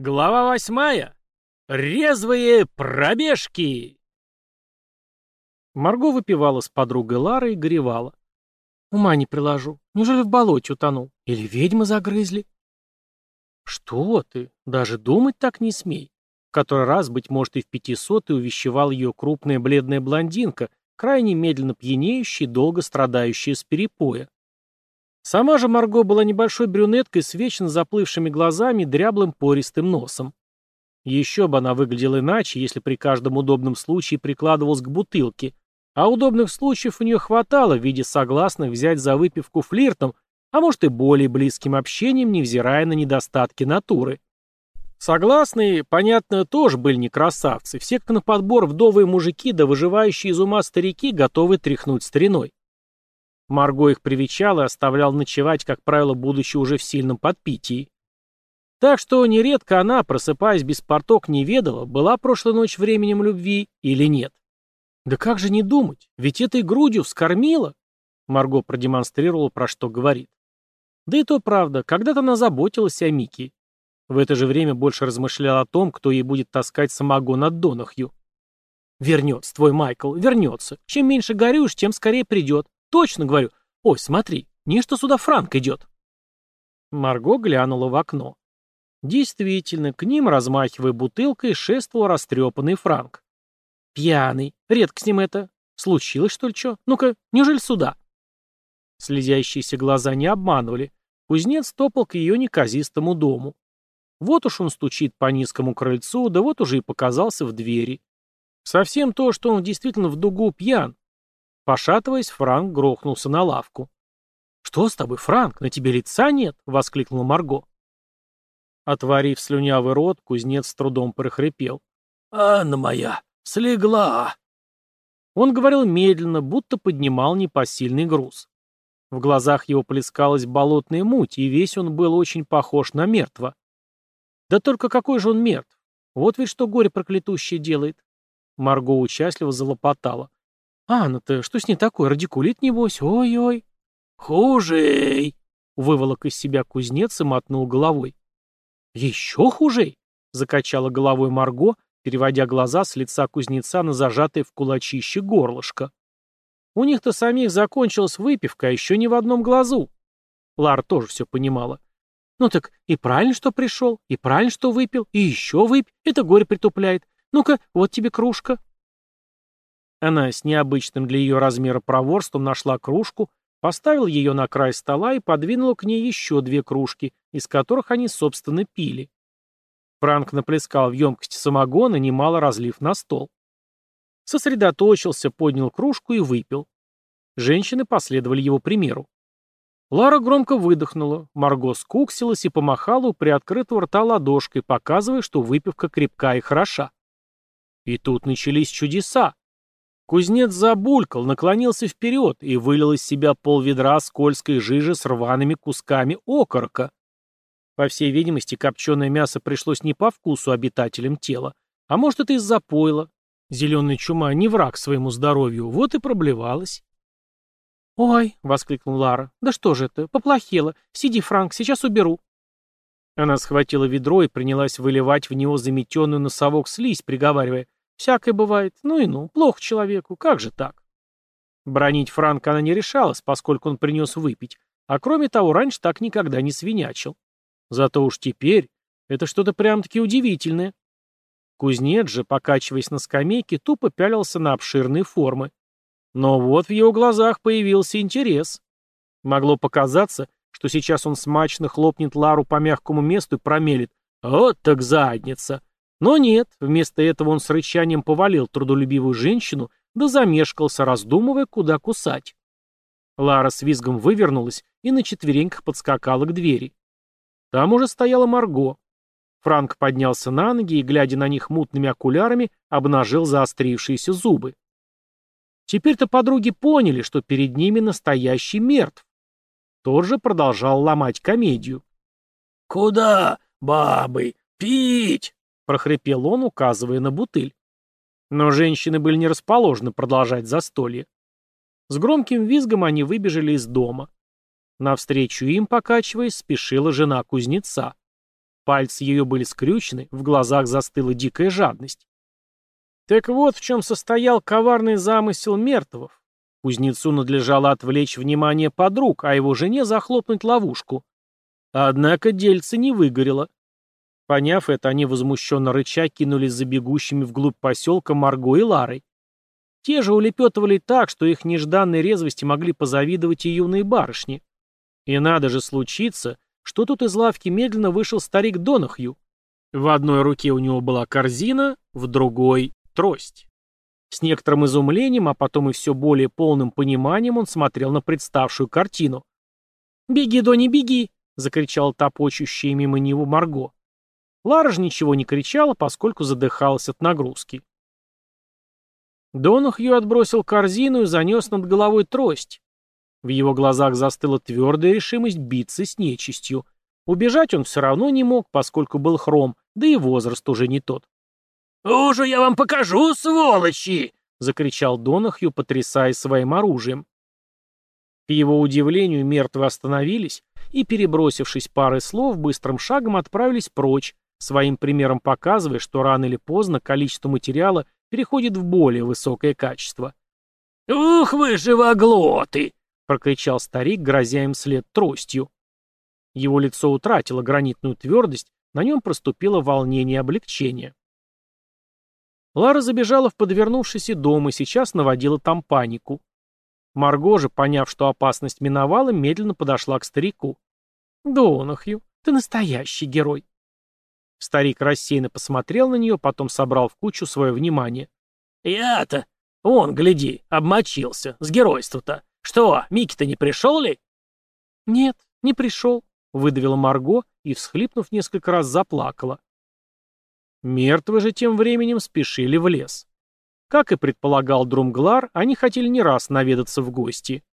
Глава восьмая. Резвые пробежки. Марго выпивала с подругой Ларой и горевала. Ума не приложу. Неужели в болоте утонул? Или ведьмы загрызли? Что ты? Даже думать так не смей. В который раз, быть может, и в пятисотый увещевал ее крупная бледная блондинка, крайне медленно пьянеющая и долго страдающая с перепоя. Сама же Марго была небольшой брюнеткой с вечно заплывшими глазами и дряблым пористым носом. Еще бы она выглядела иначе, если при каждом удобном случае прикладывалась к бутылке, а удобных случаев у нее хватало в виде согласных взять за выпивку флиртом, а может и более близким общением, невзирая на недостатки натуры. Согласные, понятно, тоже были не красавцы, все как на подбор вдовые мужики да выживающие из ума старики, готовы тряхнуть стариной. Марго их привечал и оставлял ночевать, как правило, будучи уже в сильном подпитии. Так что нередко она, просыпаясь без порток, не ведала, была прошлой ночь временем любви или нет. Да как же не думать, ведь этой грудью вскормила. Марго продемонстрировала, про что говорит. Да и то правда, когда-то она заботилась о Мике. В это же время больше размышляла о том, кто ей будет таскать самогон от Донахью. «Вернется твой Майкл, вернется. Чем меньше горюешь, тем скорее придет. Точно говорю. Ой, смотри, нечто сюда Франк идет. Марго глянула в окно. Действительно, к ним, размахивая бутылкой, шествовал растрепанный Франк. Пьяный. Редко с ним это. Случилось, что ли, что? Ну-ка, неужели сюда? Слезящиеся глаза не обманывали. Кузнец топал к ее неказистому дому. Вот уж он стучит по низкому крыльцу, да вот уже и показался в двери. Совсем то, что он действительно в дугу пьян, Пошатываясь, Франк грохнулся на лавку. «Что с тобой, Франк? На тебе лица нет?» — воскликнула Марго. Отворив слюнявый рот, кузнец с трудом прохрипел. «Анна моя, слегла!» Он говорил медленно, будто поднимал непосильный груз. В глазах его плескалась болотная муть, и весь он был очень похож на мертва. Да только какой же он мертв? Вот ведь что горе проклятущее делает. Марго участливо залопотала. «Анна-то, что с ней такое? Радикулит, небось? Ой-ой!» «Хужей!» — выволок из себя кузнец и мотнул головой. «Еще хужей!» — закачала головой Марго, переводя глаза с лица кузнеца на зажатое в кулачище горлышко. «У них-то самих закончилась выпивка, а еще не в одном глазу!» Лар тоже все понимала. «Ну так и правильно, что пришел, и правильно, что выпил, и еще выпь, это горе притупляет. Ну-ка, вот тебе кружка». Она с необычным для ее размера проворством нашла кружку, поставила ее на край стола и подвинула к ней еще две кружки, из которых они, собственно, пили. Франк наплескал в емкости самогона, немало разлив на стол. Сосредоточился, поднял кружку и выпил. Женщины последовали его примеру. Лара громко выдохнула, Марго скуксилась и помахала у приоткрытого рта ладошкой, показывая, что выпивка крепка и хороша. И тут начались чудеса. Кузнец забулькал, наклонился вперед и вылил из себя полведра скользкой жижи с рваными кусками окорока. По всей видимости, копченое мясо пришлось не по вкусу обитателям тела, а может, это из-за пойла. Зеленая чума не враг своему здоровью, вот и проблевалась. «Ой!» — воскликнул Лара. «Да что же это? Поплохело. Сиди, Франк, сейчас уберу». Она схватила ведро и принялась выливать в него заметенную носовок слизь, приговаривая. Всякое бывает. Ну и ну, плохо человеку, как же так? Бронить Франка она не решалась, поскольку он принес выпить, а кроме того, раньше так никогда не свинячил. Зато уж теперь это что-то прям-таки удивительное. Кузнец же, покачиваясь на скамейке, тупо пялился на обширные формы. Но вот в его глазах появился интерес. Могло показаться, что сейчас он смачно хлопнет Лару по мягкому месту и промелит. «Вот так задница!» Но нет, вместо этого он с рычанием повалил трудолюбивую женщину, да замешкался, раздумывая, куда кусать. Лара с визгом вывернулась и на четвереньках подскакала к двери. Там уже стояла Марго. Франк поднялся на ноги и, глядя на них мутными окулярами, обнажил заострившиеся зубы. Теперь-то подруги поняли, что перед ними настоящий мертв. Тот же продолжал ломать комедию. «Куда, бабы, пить?» Прохрипел он, указывая на бутыль. Но женщины были не расположены продолжать застолье. С громким визгом они выбежали из дома. Навстречу им, покачиваясь, спешила жена кузнеца. пальцы ее были скрючены, в глазах застыла дикая жадность. Так вот в чем состоял коварный замысел мертвов. Кузнецу надлежало отвлечь внимание подруг, а его жене захлопнуть ловушку. Однако дельце не выгорело. Поняв это, они возмущенно рыча кинулись за бегущими вглубь поселка Марго и Ларой. Те же улепетывали так, что их нежданной резвости могли позавидовать и юные барышни. И надо же случиться, что тут из лавки медленно вышел старик Донахью. В одной руке у него была корзина, в другой — трость. С некоторым изумлением, а потом и все более полным пониманием он смотрел на представшую картину. «Беги, Дони, беги!» — закричал топочущая мимо него Марго. Лара же ничего не кричала, поскольку задыхалась от нагрузки. Донахью отбросил корзину и занес над головой трость. В его глазах застыла твердая решимость биться с нечистью. Убежать он все равно не мог, поскольку был хром, да и возраст уже не тот. «Уже я вам покажу, сволочи!» — закричал Донахью, потрясая своим оружием. К его удивлению, мертвые остановились и, перебросившись парой слов, быстрым шагом отправились прочь, своим примером показывая, что рано или поздно количество материала переходит в более высокое качество. «Ух вы, живоглоты!» — прокричал старик, грозя им след тростью. Его лицо утратило гранитную твердость, на нем проступило волнение и облегчение. Лара забежала в подвернувшийся дом и сейчас наводила там панику. Марго же, поняв, что опасность миновала, медленно подошла к старику. «Донахью, ты настоящий герой!» Старик рассеянно посмотрел на нее, потом собрал в кучу свое внимание. «Я-то... Он, гляди, обмочился. С геройства-то. Что, Микки-то не пришел ли?» «Нет, не пришел», — выдавила Марго и, всхлипнув, несколько раз заплакала. Мертвые же тем временем спешили в лес. Как и предполагал Друмглар, они хотели не раз наведаться в гости.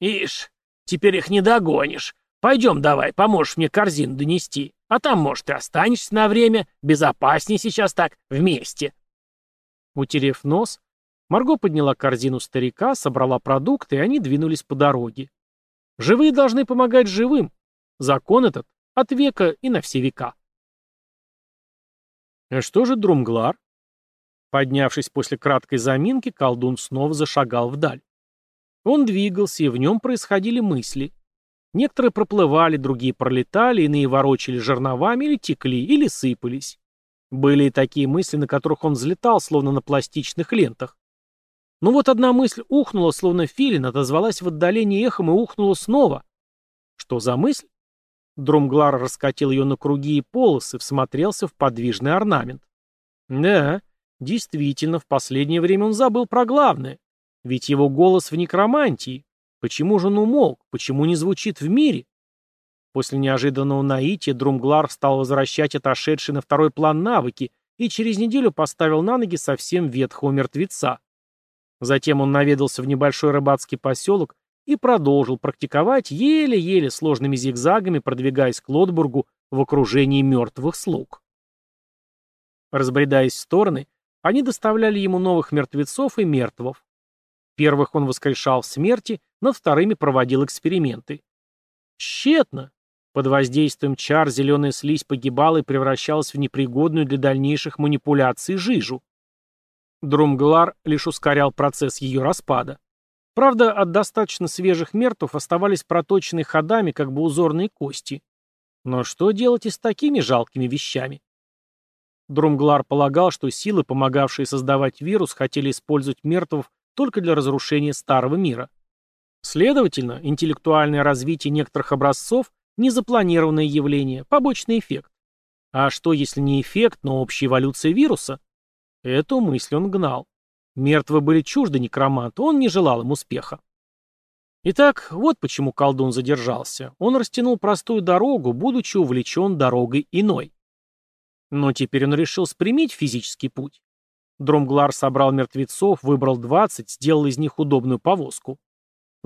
«Ишь, теперь их не догонишь. Пойдем давай, поможешь мне корзину донести. А там, может, ты останешься на время. Безопаснее сейчас так, вместе. Утерев нос, Марго подняла корзину старика, собрала продукты, и они двинулись по дороге. Живые должны помогать живым. Закон этот от века и на все века. А что же Друмглар? Поднявшись после краткой заминки, колдун снова зашагал вдаль. Он двигался, и в нем происходили мысли. Некоторые проплывали, другие пролетали, иные ворочали жерновами или текли, или сыпались. Были и такие мысли, на которых он взлетал, словно на пластичных лентах. Но вот одна мысль ухнула, словно филин, отозвалась в отдалении эхом и ухнула снова. Что за мысль? Друмглар раскатил ее на круги и полосы, всмотрелся в подвижный орнамент. Да, действительно, в последнее время он забыл про главное. Ведь его голос в некромантии, Почему же он умолк? Почему не звучит в мире? После неожиданного наития Друмглар стал возвращать отошедшие на второй план навыки и через неделю поставил на ноги совсем ветхого мертвеца. Затем он наведался в небольшой рыбацкий поселок и продолжил практиковать еле-еле сложными зигзагами, продвигаясь к Лотбургу в окружении мертвых слуг. Разбредаясь в стороны, они доставляли ему новых мертвецов и мертвов. Первых он воскрешал в смерти, над вторыми проводил эксперименты. Тщетно. Под воздействием чар зеленая слизь погибала и превращалась в непригодную для дальнейших манипуляций жижу. Друмглар лишь ускорял процесс ее распада. Правда, от достаточно свежих мертвов оставались проточенные ходами, как бы узорные кости. Но что делать и с такими жалкими вещами? Друмглар полагал, что силы, помогавшие создавать вирус, хотели использовать мертвов только для разрушения старого мира. Следовательно, интеллектуальное развитие некоторых образцов – незапланированное явление, побочный эффект. А что, если не эффект, но общая эволюция вируса? Эту мысль он гнал. Мертвые были чужды некроманту, он не желал им успеха. Итак, вот почему колдун задержался. Он растянул простую дорогу, будучи увлечен дорогой иной. Но теперь он решил спрямить физический путь. Дромглар собрал мертвецов, выбрал 20, сделал из них удобную повозку.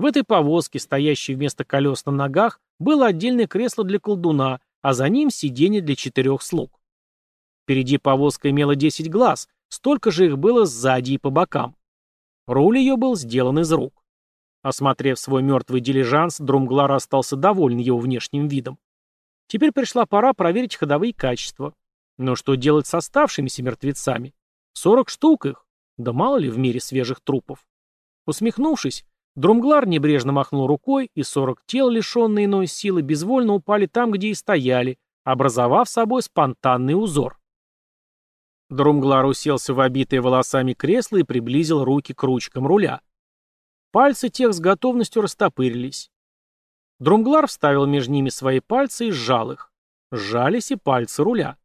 В этой повозке, стоящей вместо колес на ногах, было отдельное кресло для колдуна, а за ним сиденье для четырех слуг. Впереди повозка имела 10 глаз, столько же их было сзади и по бокам. Руль ее был сделан из рук. Осмотрев свой мертвый дилижанс, Друмглар остался доволен его внешним видом. Теперь пришла пора проверить ходовые качества. Но что делать с оставшимися мертвецами? Сорок штук их. Да мало ли в мире свежих трупов. Усмехнувшись, Друмглар небрежно махнул рукой, и сорок тел, лишенные иной силы, безвольно упали там, где и стояли, образовав собой спонтанный узор. Друмглар уселся в обитое волосами кресло и приблизил руки к ручкам руля. Пальцы тех с готовностью растопырились. Друмглар вставил между ними свои пальцы и сжал их. Сжались и пальцы руля.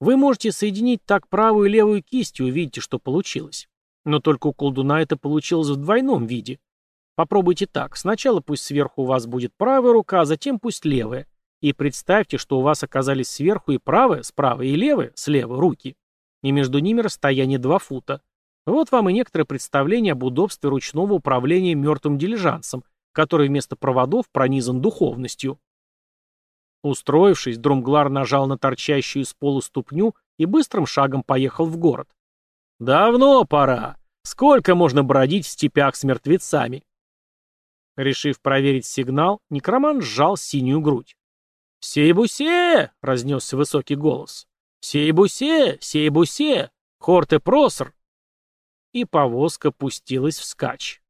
Вы можете соединить так правую и левую кисть и увидите, что получилось. Но только у колдуна это получилось в двойном виде. Попробуйте так. Сначала пусть сверху у вас будет правая рука, а затем пусть левая. И представьте, что у вас оказались сверху и правая, справа и левая, слева руки. И между ними расстояние 2 фута. Вот вам и некоторое представление об удобстве ручного управления мертвым дилижансом, который вместо проводов пронизан духовностью. Устроившись, Друмглар нажал на торчащую из пола ступню и быстрым шагом поехал в город. «Давно пора. Сколько можно бродить в степях с мертвецами?» Решив проверить сигнал, некроман сжал синюю грудь. «Сей-бусе!» — разнесся высокий голос. «Сей-бусе! Сей-бусе! Хорте проср!» И повозка пустилась вскачь.